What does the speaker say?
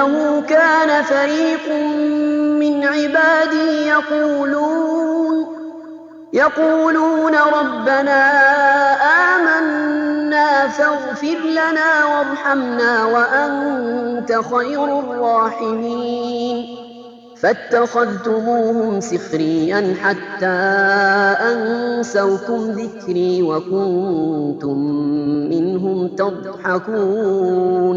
إنه كان فريق من عبادي يقولون يقولون ربنا آمنا فاغفر لنا وارحمنا وأنت خير الراحمين. فاتخذتموهم سخريا حتى أنسوكم ذكري وكنتم منهم تضحكون.